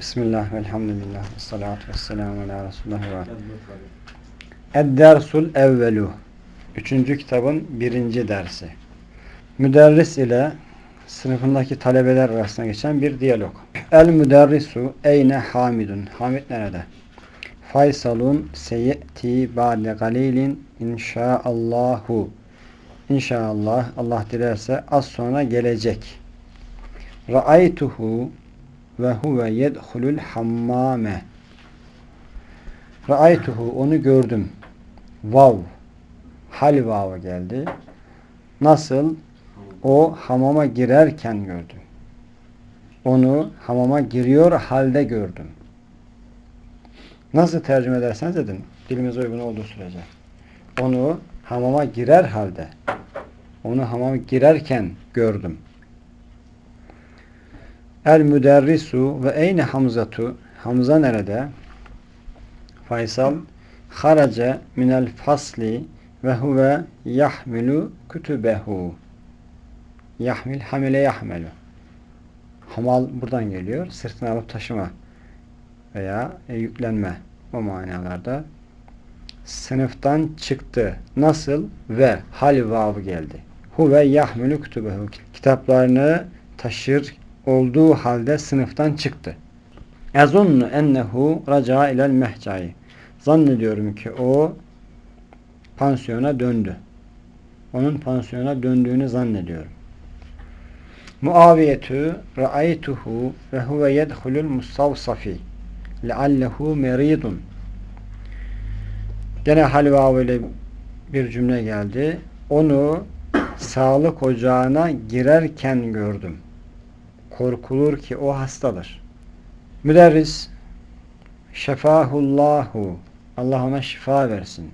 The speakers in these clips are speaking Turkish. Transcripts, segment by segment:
Bismillah, velhamdülillah, ve salatu ve selamu ala Resulullah ve Ed-dersul evvelu Üçüncü kitabın birinci dersi. Müderris ile sınıfındaki talebeler arasında geçen bir diyalog. El müderrisu eyne hamidun. Hamid nerede? Faysalun seyyeti ba'de galilin inşaallahu. İnşallah Allah dilerse az sonra gelecek. Ra'aytuhu ve huve yedhulul hammame. Ra'aytuhu onu gördüm. Vav. Hal vavı geldi. Nasıl? O hamama girerken gördüm. Onu hamama giriyor halde gördüm. Nasıl tercüme ederseniz edin. Dilimize uygun olduğu sürece. Onu hamama girer halde. Onu hamama girerken gördüm. El müderrisu ve eyne Hamzatu Hamza nerede? Faysal harace minel fasli ve huve yahmilu kütübehu yahmil hamile yahmelu hamal buradan geliyor. Sırtına alıp taşıma veya e, yüklenme o manalarda sınıftan çıktı. Nasıl? Ve hal vavı geldi. Huve yahmilu kütübehu kitaplarını taşır olduğu halde sınıftan çıktı. Ezunnu ennehu raca ilel mehcai. Zannediyorum ki o pansiyona döndü. Onun pansiyona döndüğünü zannediyorum. Muaviyetü ra'aytuhu ve huve yedhulul mustavsafi leallehu meridun. Gene halva ile bir cümle geldi. Onu sağlık ocağına girerken gördüm korkulur ki o hastadır. Müderris şefahullahu Allah ona şifa versin.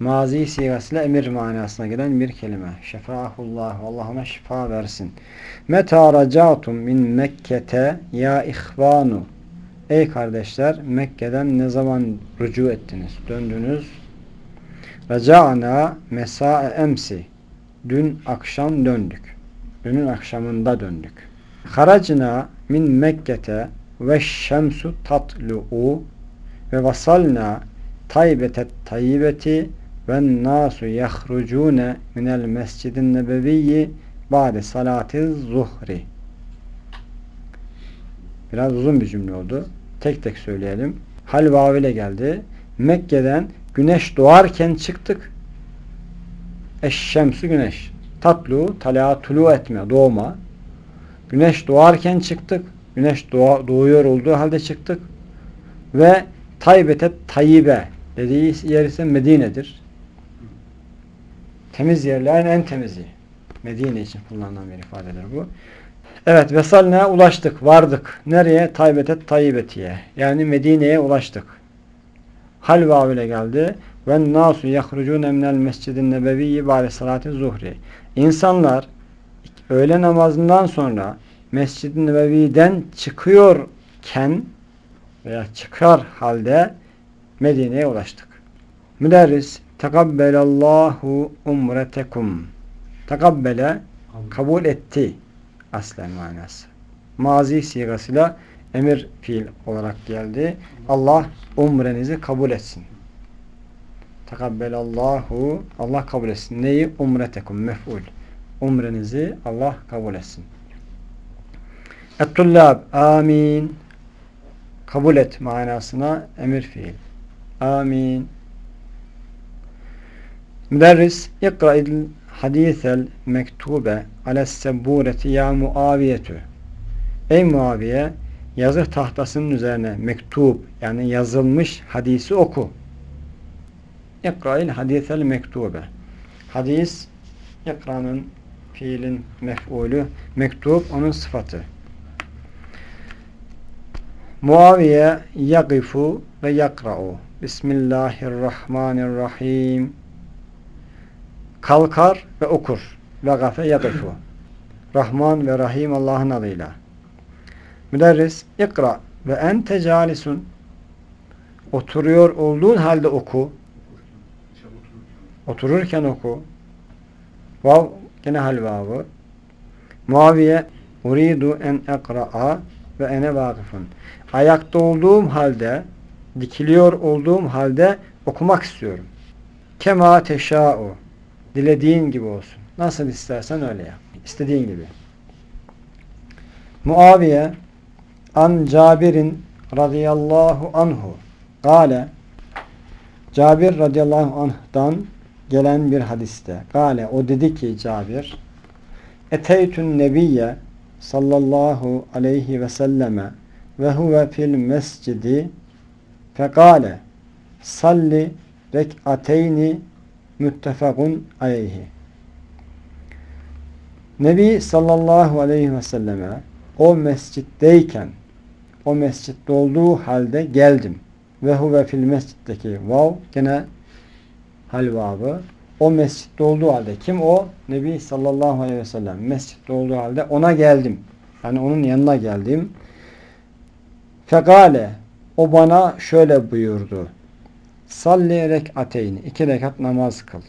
Mazi sigasıyla emir manasına gelen bir kelime. Şefahullahu Allah ona şifa versin. Meta racatum min Mekke'te ya ihvanu Ey kardeşler Mekke'den ne zaman rücu ettiniz? Döndünüz. Raca'na mesae emsi Dün akşam döndük. Dünün akşamında döndük. Haracna min Mekke'te ve şemsu tatlu'u ve vasalna taybetet tayyibeti ve nasu yahrucune minel mescidin nebeviyyi ba'de salati zuhri biraz uzun bir cümle oldu. Tek tek söyleyelim. Hal vavile geldi. Mekke'den güneş doğarken çıktık. Eşşemsu güneş. Tatlu, tala, tulu etme, doğma. Güneş doğarken çıktık. Güneş doğa, doğuyor olduğu halde çıktık. Ve Taybete Tayyibe dediği yer ise Medine'dir. Temiz yerlerin en temizi. Medine için kullanılan bir ifadedir bu. Evet, Vesalne'ye ulaştık, vardık. Nereye? Taybetet Tayyibetiye. Yani Medine'ye ulaştık. Hal vavile geldi. Ve nasu yahrucune minel mescidin nebeviyyi ba'de salati zuhri. İnsanlar öğle namazından sonra Mescid-i Nebevi'den çıkıyorken veya çıkar halde Medine'ye ulaştık. Müderris tekabbelallahu umretekum tekabbele kabul etti aslen manası. Mazi sigasıyla emir fiil olarak geldi. Allah umrenizi kabul etsin. Tekabbelallahu Allah kabul etsin. Neyi? Umretekum mef'ul. Umrenizi Allah kabul etsin. Et-tullab amin kabul et manasına emir fiil. Amin. Müderris ikra'il hadisel mektube alessebureti ya muaviyetü. Ey Muaviye yazı tahtasının üzerine mektub yani yazılmış hadisi oku. İkra'il hadisel mektube. Hadis ikranın fiilin mef'ulü mektub onun sıfatı. Muaviye yagifu ve yakra'u. Bismillahirrahmanirrahim. Kalkar ve okur. Vagafe yagifu. Rahman ve Rahim Allah'ın adıyla. Müderris ikra ve ente calisun. Oturuyor olduğun halde oku. Otururken oku. Vav gene hal vavı. Muaviye uridu en ekra'a ve ene vakıfın. Ayakta olduğum halde, dikiliyor olduğum halde okumak istiyorum. Kema teşâ'u. Dilediğin gibi olsun. Nasıl istersen öyle yap. İstediğin gibi. Muaviye an Cabir'in radıyallahu anhu gale Cabir radıyallahu anh'dan gelen bir hadiste. Gale o dedi ki Cabir Eteytün nebiyye sallallahu aleyhi ve selleme ve huve fil mescidi fekale salli rek'ateyni müttefakun aleyhi Nebi sallallahu aleyhi ve selleme o mescitteyken o mescitte olduğu halde geldim. Ve huve fil mescitteki vav gene hal vavı o mescitte olduğu halde kim o? Nebi sallallahu aleyhi ve sellem mescitte olduğu halde ona geldim. Yani onun yanına geldim. Fekale o bana şöyle buyurdu. Salli rek'ateyni iki rekat namaz kıl.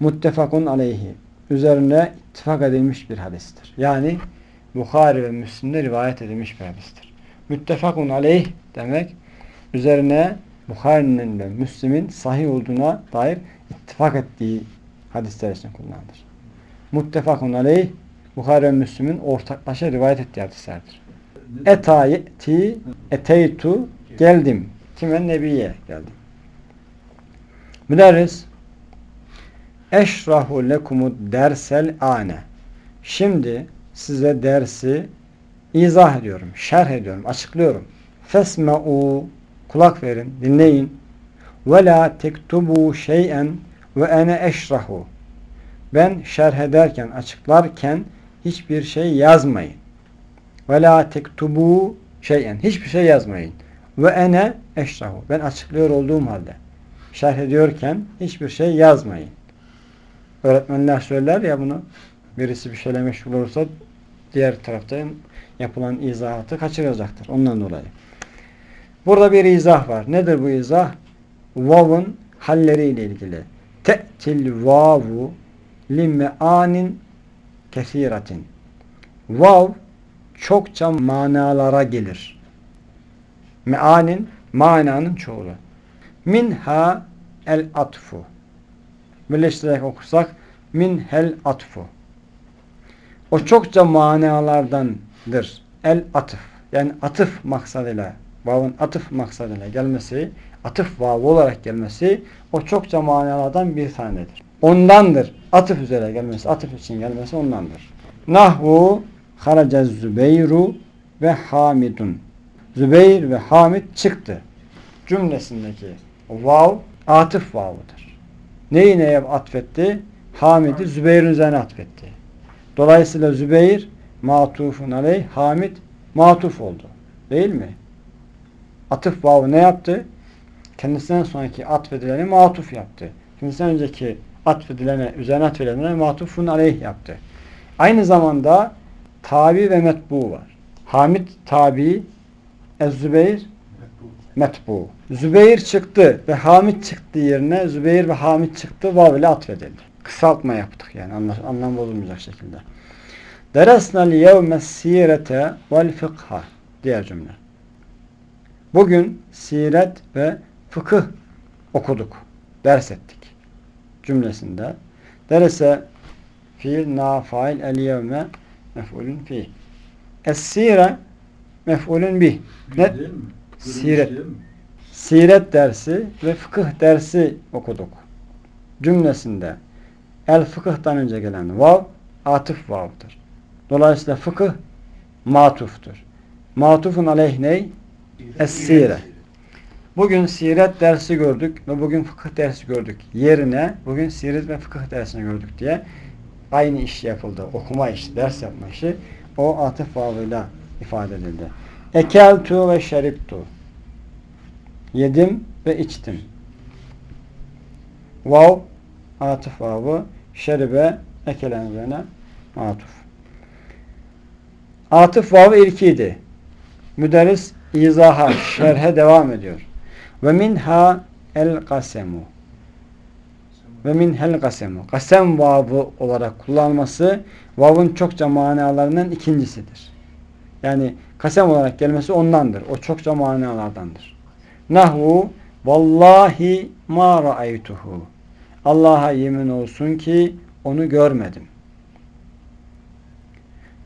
Muttefakun aleyhi üzerine ittifak edilmiş bir hadistir. Yani Bukhari ve Müslim'de rivayet edilmiş bir hadistir. Müttefakun aleyh demek üzerine Bukhari'nin ve Müslim'in sahih olduğuna dair ittifak ettiği hadisler için kullanılır. Muttefakun aleyh Bukhari ve Müslim'in ortaklaşa rivayet ettiği hadislerdir. Etayeti eteytu geldim. Kime? Nebiye geldim. Müderris Eşrahu lekumud dersel ane. Şimdi size dersi izah ediyorum, şerh ediyorum, açıklıyorum. Fesme'u kulak verin, dinleyin. Ve la tektubu şey'en ve ene eşrahu. Ben şerh ederken, açıklarken hiçbir şey yazmayın. Ve la tektubu şey'en. Hiçbir şey yazmayın. Ve ene eşrahu. Ben açıklıyor olduğum halde. Şerh ediyorken hiçbir şey yazmayın. Öğretmenler söyler ya bunu. Birisi bir şeyle meşgul olursa diğer taraftan yapılan izahatı kaçıracaktır. Ondan dolayı. Burada bir izah var. Nedir bu izah? Vav'ın halleriyle ilgili. Te'til vavu lime'anin kesiratin. Vav çokça manalara gelir. Meanin mananın çoğulu. Minha el atfu. Birleştirerek okursak min hel atfu. O çokça manalardandır. El atıf. Yani atıf maksadıyla vavın atıf maksadıyla gelmesi, atıf vavı olarak gelmesi o çokça manalardan bir tanedir. Ondandır. Atıf üzere gelmesi, atıf için gelmesi ondandır. Nahvu haraca Zübeyru ve Hamidun. Zübeyir ve Hamid çıktı. Cümlesindeki vav atıf vavıdır. Neyi neye atfetti? Hamid'i Zübeyir'in üzerine atfetti. Dolayısıyla Zübeyir matufun aleyh, Hamid matuf oldu. Değil mi? Atıf vavı ne yaptı? Kendisinden sonraki atfedileni matuf yaptı. Kendisinden önceki atfedilene, üzerine atfedilene matufun aleyh yaptı. Aynı zamanda tabi ve metbu var. Hamid tabi, Ez-Zübeyir metbu. Zübeyir çıktı ve Hamid çıktı yerine Zübeyir ve Hamid çıktı vav ile atfedildi. Kısaltma yaptık yani anlam, anlam bozulmayacak şekilde. Deresnel yevme sirete vel fıkha diğer cümle. Bugün siret ve fıkıh okuduk. Ders ettik. Cümlesinde. Derese fiil na fail el yevme mef'ulün fi. Es-sire mef'ulün bih. Ne? Siret. Siret dersi ve fıkıh dersi okuduk. Cümlesinde el fıkıhtan önce gelen vav atıf vav'dır. Dolayısıyla fıkıh matuftur. Matufun aleyh ney? Es-sire. Bugün siret dersi gördük ve bugün fıkıh dersi gördük. Yerine bugün siret ve fıkıh dersini gördük diye aynı iş yapıldı. Okuma işi, ders yapma işi o atıf vavıyla ifade edildi. Ekeltu ve şeriptu. Yedim ve içtim. Vav atıf vavı şeribe ekelen üzerine atuf. Atıf vavı ilkiydi. Müderris izaha, şerhe devam ediyor. Ve minha el kasemu. Ve min hel kasemu. Kasem vavı olarak kullanması vavın çokça manalarından ikincisidir. Yani kasem olarak gelmesi ondandır. O çokça manalardandır. Nahvu vallahi ma ra'aytuhu. Allah'a yemin olsun ki onu görmedim.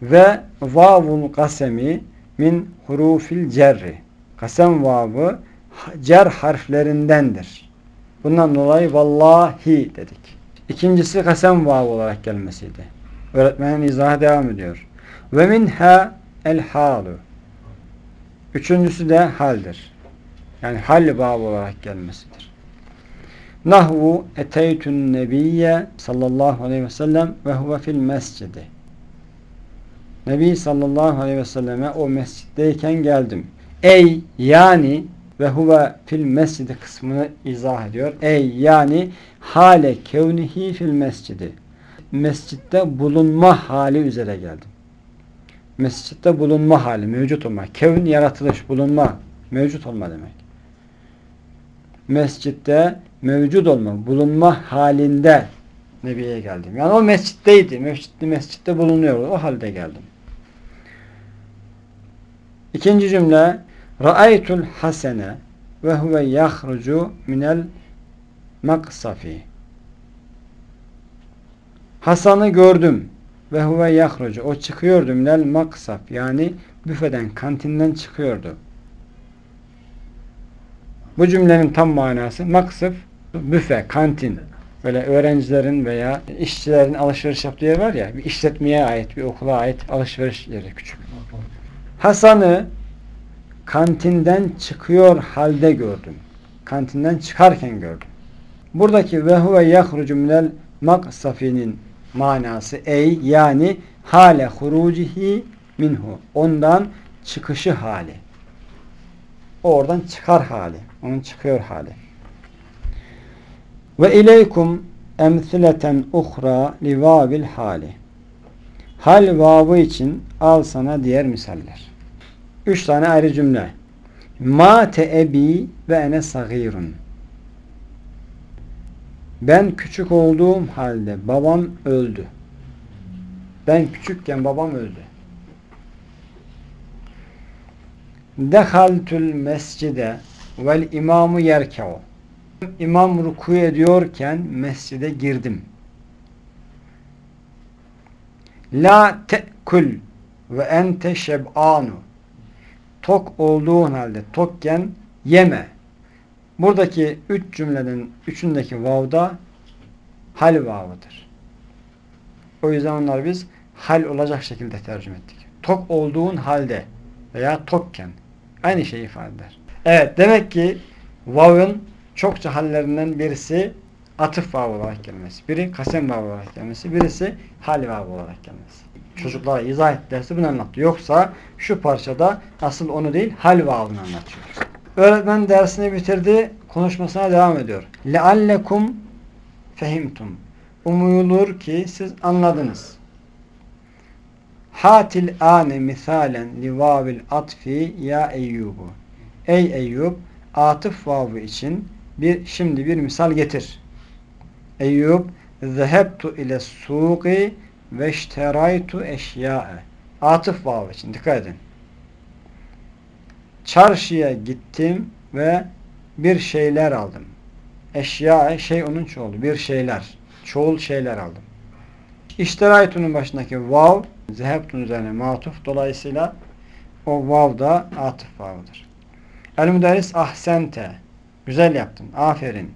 Ve vavul kasemi min hurufil cerri. Kasem vavı cer harflerindendir. Bundan dolayı vallahi dedik. İkincisi kasem vavı olarak gelmesiydi. Öğretmenin izahı devam ediyor. Ve minha el halu. Üçüncüsü de haldir. Yani hal vavı olarak gelmesidir. Nahvu eteytün nebiyye sallallahu aleyhi ve sellem ve huve fil mescidi. Nebi sallallahu aleyhi ve selleme o mescitteyken geldim. Ey yani ve huve fil mescidi kısmını izah ediyor. Ey yani hale kevnihi fil mescidi. Mescitte bulunma hali üzere geldim. Mescitte bulunma hali, mevcut olma. Kevn yaratılış, bulunma, mevcut olma demek. Mescitte mevcut olma, bulunma halinde Nebi'ye geldim. Yani o mescitteydi. Mescitte, mescitte bulunuyordu. O halde geldim. İkinci cümle Ra'aytul hasene ve huve yahrucu minel maksafi. Hasan'ı gördüm ve huve yahrucu. O çıkıyordu minel maksaf. Yani büfeden, kantinden çıkıyordu. Bu cümlenin tam manası maksıf, büfe, kantin. Böyle öğrencilerin veya işçilerin alışveriş yaptığı yer var ya, bir işletmeye ait, bir okula ait alışveriş yeri küçük. Hasan'ı kantinden çıkıyor halde gördüm. Kantinden çıkarken gördüm. Buradaki ve huve yahrucu minel maksafinin manası ey yani hale hurucihi minhu. Ondan çıkışı hali. O oradan çıkar hali. Onun çıkıyor hali. Ve ileykum emsileten uhra li vabil hali. Hal vavı için al sana diğer misaller. Üç tane ayrı cümle. Ma te ebi ve ene sagirun. Ben küçük olduğum halde babam öldü. Ben küçükken babam öldü. Dehaltul mescide vel imamu yerke'u. İmam ruku ediyorken mescide girdim. La te'kul ve ente şeb'anu. Tok olduğun halde tokken yeme. Buradaki üç cümleden üçündeki vavda hal vavıdır. O yüzden onları biz hal olacak şekilde tercüme ettik. Tok olduğun halde veya tokken aynı şeyi ifade eder. Evet demek ki vav'ın çokça hallerinden birisi atıf vav olarak gelmesi. Biri kasem vav olarak gelmesi. Birisi hal vav olarak gelmesi. Çocuklara izah et dersi bunu anlattı. Yoksa şu parçada asıl onu değil hal vavını anlatıyor. Öğretmen dersini bitirdi. Konuşmasına devam ediyor. لَعَلَّكُمْ fehimtum. Umuyulur ki siz anladınız. Hatil ane misalen li vavil atfi ya Eyyubu. Ey Eyyub atıf vavı için bir şimdi bir misal getir. Eyyub zehebtu ile suqi ve işteraytu eşya'e. Atıf vavı için dikkat edin. Çarşıya gittim ve bir şeyler aldım. Eşya şey onun çoğulu. Bir şeyler. Çoğul şeyler aldım. İşteraytu'nun başındaki vav zehebtun üzerine matuf. Dolayısıyla o vav da atıf vavıdır. El müderris ahsente. Güzel yaptın. Aferin.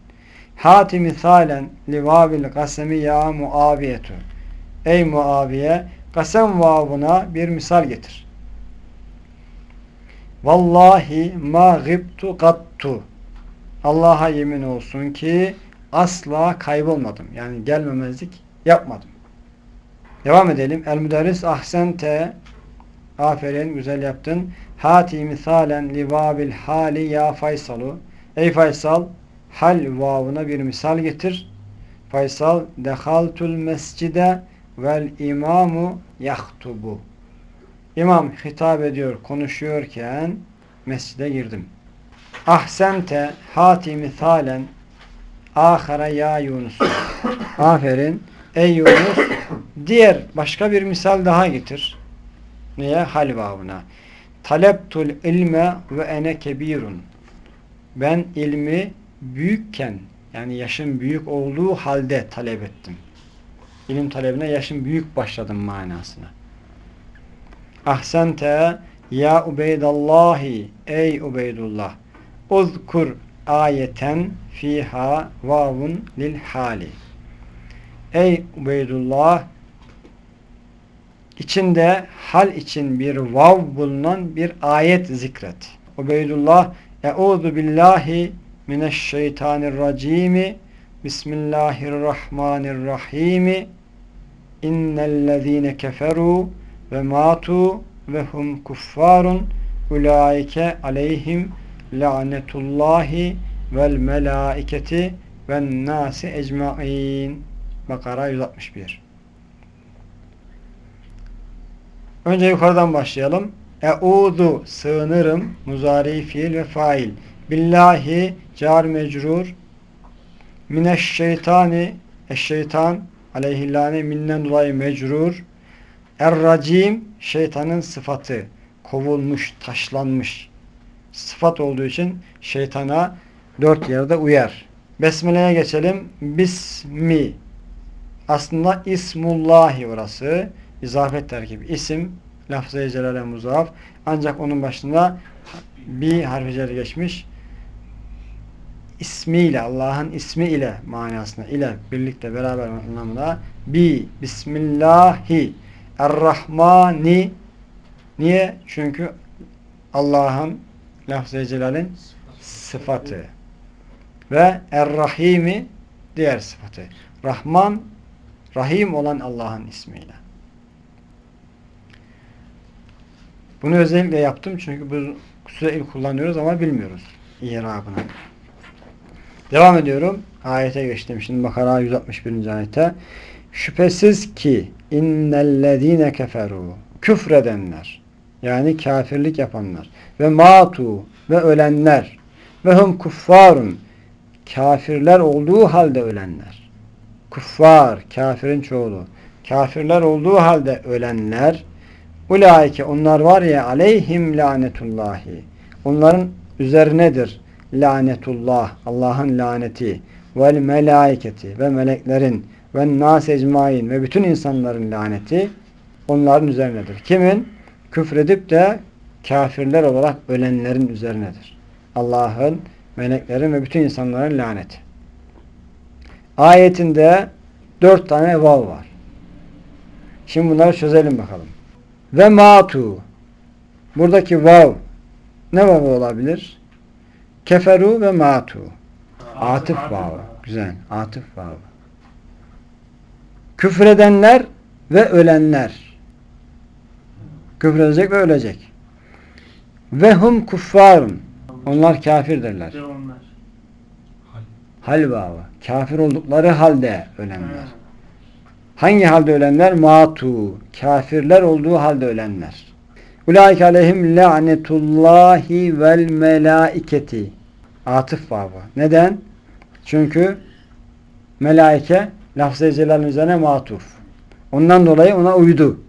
Hati misalen li vavil kasemi ya muaviyetu. Ey Muaviye kasem vavına bir misal getir. Vallahi ma gibtu gattu. Allah'a yemin olsun ki asla kaybolmadım. Yani gelmemezlik yapmadım. Devam edelim. El müderris ahsente aferin güzel yaptın. Hati misalen li vabil hali ya Faysalu. Ey Faysal hal vavına bir misal getir. Faysal dehaltul mescide vel imamu yahtubu. İmam hitap ediyor, konuşuyorken mescide girdim. Ahsente hati misalen ahara ya Yunus. Aferin. Ey Yunus diğer başka bir misal daha getir. Neye? Hal vavuna. Taleptul ilme ve ene kebirun. Ben ilmi büyükken yani yaşım büyük olduğu halde talep ettim. İlim talebine yaşım büyük başladım manasına. Ahsente ya Ubeydallahi ey Ubeydullah uzkur ayeten fiha vavun lil hali. Ey Ubeydullah içinde hal için bir vav bulunan bir ayet zikret. Ubeydullah Euzu billahi mineşşeytanirracim. Bismillahirrahmanirrahim. İnnellezîne keferû ve matu ve hum kuffarun ulaike aleyhim lanetullahi vel melaiketi ve nasi ecmain. Bakara 161. Önce yukarıdan başlayalım. Euzu sığınırım muzari fiil ve fail. Billahi car mecrur mineşşeytani eşşeytan aleyhillâne minnen dolayı mecrur Er-racim şeytanın sıfatı. Kovulmuş, taşlanmış. Sıfat olduğu için şeytana dört yerde uyar. Besmele'ye geçelim. Bismi. Aslında ismullahi orası. İzafet terkibi. İsim. Lafz-ı celale muzaf. Ancak onun başında bir harfi geçmiş. İsmiyle, Allah'ın ismi ile manasına, ile birlikte beraber anlamında bi, bismillahi Er-Rahmani niye? Çünkü Allah'ın lafz-ı celalin sıfatı ve Er-Rahimi diğer sıfatı. Rahman Rahim olan Allah'ın ismiyle. Bunu özellikle yaptım çünkü bu sürekli kullanıyoruz ama bilmiyoruz irabını. Devam ediyorum. Ayete geçtim. Şimdi Bakara 161. ayete. Şüphesiz ki innellezine keferu küfredenler yani kafirlik yapanlar ve matu ve ölenler ve hum kuffarun kafirler olduğu halde ölenler kuffar kafirin çoğulu kafirler olduğu halde ölenler ulaike onlar var ya aleyhim lanetullahi onların üzerinedir lanetullah Allah'ın laneti vel melaiketi ve meleklerin ve nas ecmain ve bütün insanların laneti onların üzerinedir. Kimin? Küfredip de kafirler olarak ölenlerin üzerinedir. Allah'ın, meleklerin ve bütün insanların laneti. Ayetinde dört tane vav var. Şimdi bunları çözelim bakalım. Ve matu buradaki vav ne vav olabilir? Keferu ve matu. Atıf vav. Güzel. Atıf vav küfredenler ve ölenler. Küfredecek ve ölecek. Ve hum kuffarun. Onlar kafirdirler. Hal bağlı. Kafir oldukları halde ölenler. Hangi halde ölenler? Matu. Kafirler olduğu halde ölenler. Ulaike aleyhim la'netullahi vel melaiketi. Atıf babı. Neden? Çünkü melaike lafz-ı celalin üzerine matuf. Ondan dolayı ona uydu.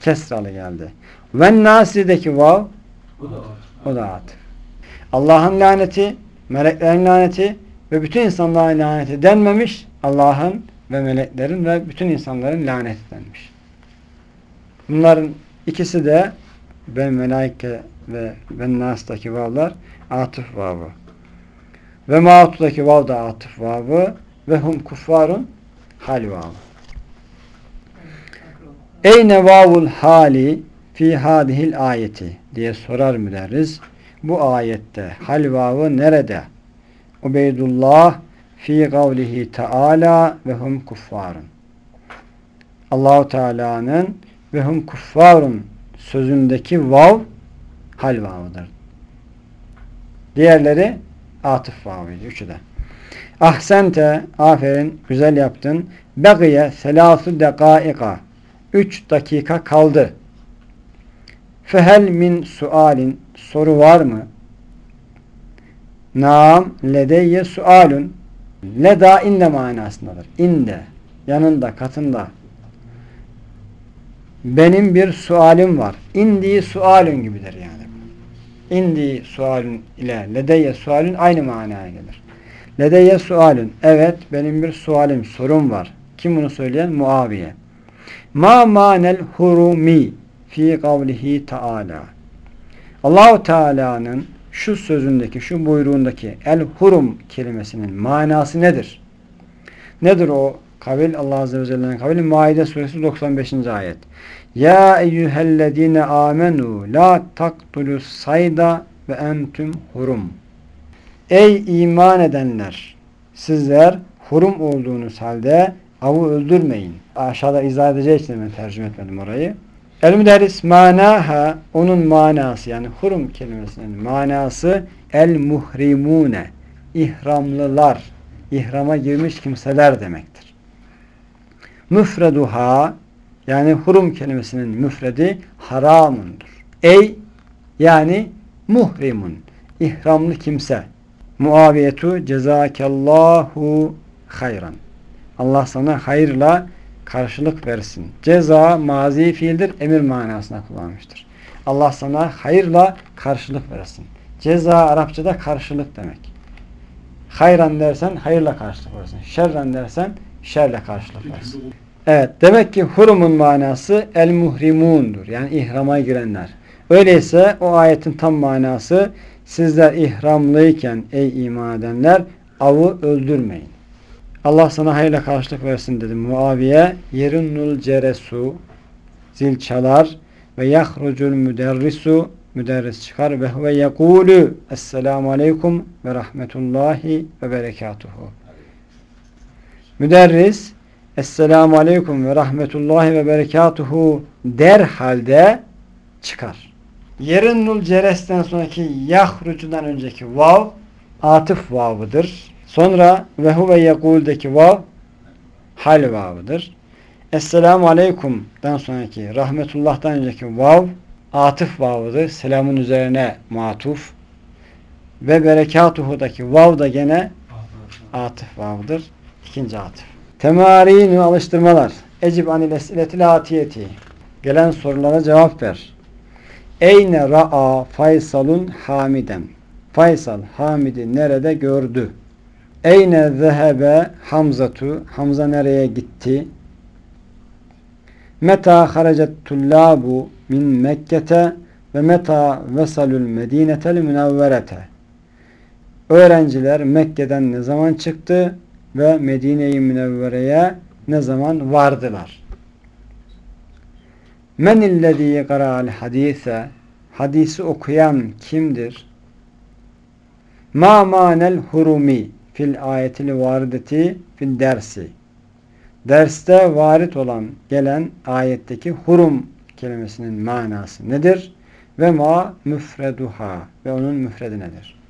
Kesralı geldi. Ve nasideki vav o da atıf. Allah'ın laneti, meleklerin laneti ve bütün insanların laneti denmemiş. Allah'ın ve meleklerin ve bütün insanların laneti denmiş. Bunların ikisi de ben melaike ve ben nas'taki vavlar atıf vavı. Ve ma'ut'taki vav da atıf vavı ve hum kuffarun hal vavı. Eyne vavul hali fi hadihil ayeti diye sorar müderriz. Bu ayette hal vavı nerede? Ubeydullah fi kavlihi taala ve hum kuffarun. Allahu Teala'nın ve hum kuffarun sözündeki vav hal vavıdır. Diğerleri atıf vavıydı. Üçü de. Ahsente, aferin, güzel yaptın. Begiye selasu dekaika. Üç dakika kaldı. Fehel min sualin. Soru var mı? Naam ledeyye sualun. Leda inde manasındadır. İnde. Yanında, katında. benim bir sualim var. İndi sualün gibidir yani. İndi sualün ile ledeyye sualün aynı manaya gelir. Ledeyye sualün. Evet benim bir sualim, sorum var. Kim bunu söyleyen? Muaviye. Ma manel hurumi fi kavlihi taala. Allahu Teala'nın şu sözündeki, şu buyruğundaki el hurum kelimesinin manası nedir? Nedir o kavil? Allah Azze ve Celle'nin kavili Maide suresi 95. ayet. Ya eyyühellezine amenu la taktulus sayda ve entüm hurum. Ey iman edenler! Sizler hurum olduğunuz halde avı öldürmeyin. Aşağıda izah edeceği için ben tercüme etmedim orayı. El müderris manaha onun manası yani hurum kelimesinin manası el muhrimune ihramlılar ihrama girmiş kimseler demektir. Müfreduha yani hurum kelimesinin müfredi haramundur. Ey yani muhrimun ihramlı kimse. Muaviyetu cezakallahu hayran. Allah sana hayırla karşılık versin. Ceza mazi fiildir, emir manasına kullanmıştır. Allah sana hayırla karşılık versin. Ceza Arapçada karşılık demek. Hayran dersen hayırla karşılık versin. Şerran dersen şerle karşılık versin. Evet, demek ki hurumun manası el muhrimundur. Yani ihrama girenler. Öyleyse o ayetin tam manası sizler ihramlıyken ey iman edenler avı öldürmeyin. Allah sana hayırla karşılık versin dedi Muaviye. Yerinnul ceresu zil çalar ve yahrucul müderrisu müderris çıkar ve huve yekulu esselamu aleyküm ve rahmetullahi ve berekatuhu. Müderris esselamu aleyküm ve rahmetullahi ve berekatuhu der halde çıkar. Yerinnul ceresten sonraki yahrucudan önceki vav atıf vavıdır. Sonra ve huve yekul'deki vav hal vavıdır. Esselamu aleyküm'den sonraki rahmetullah'tan önceki vav atıf vavıdır. Selamın üzerine matuf. Ve berekatuhu'daki vav da gene atıf vavıdır. İkinci atıf. Temarinu alıştırmalar. Ecib anil esiletil atiyeti. Gelen sorulara cevap ver. Eyne ra'a Faysalun Hamiden. Faysal Hamid'i nerede gördü? Eyne zehebe Hamzatu. Hamza nereye gitti? Meta haracet tullabu min Mekke'te ve meta vesalül medinetel münevverete. Öğrenciler Mekke'den ne zaman çıktı ve Medine-i Münevvere'ye ne zaman vardılar? Men illezî qara'al hadise hadisi okuyan kimdir? Ma manel hurumi fil ayetil varideti fil dersi. Derste varit olan gelen ayetteki hurum kelimesinin manası nedir? Ve ma müfreduha ve onun müfredi nedir?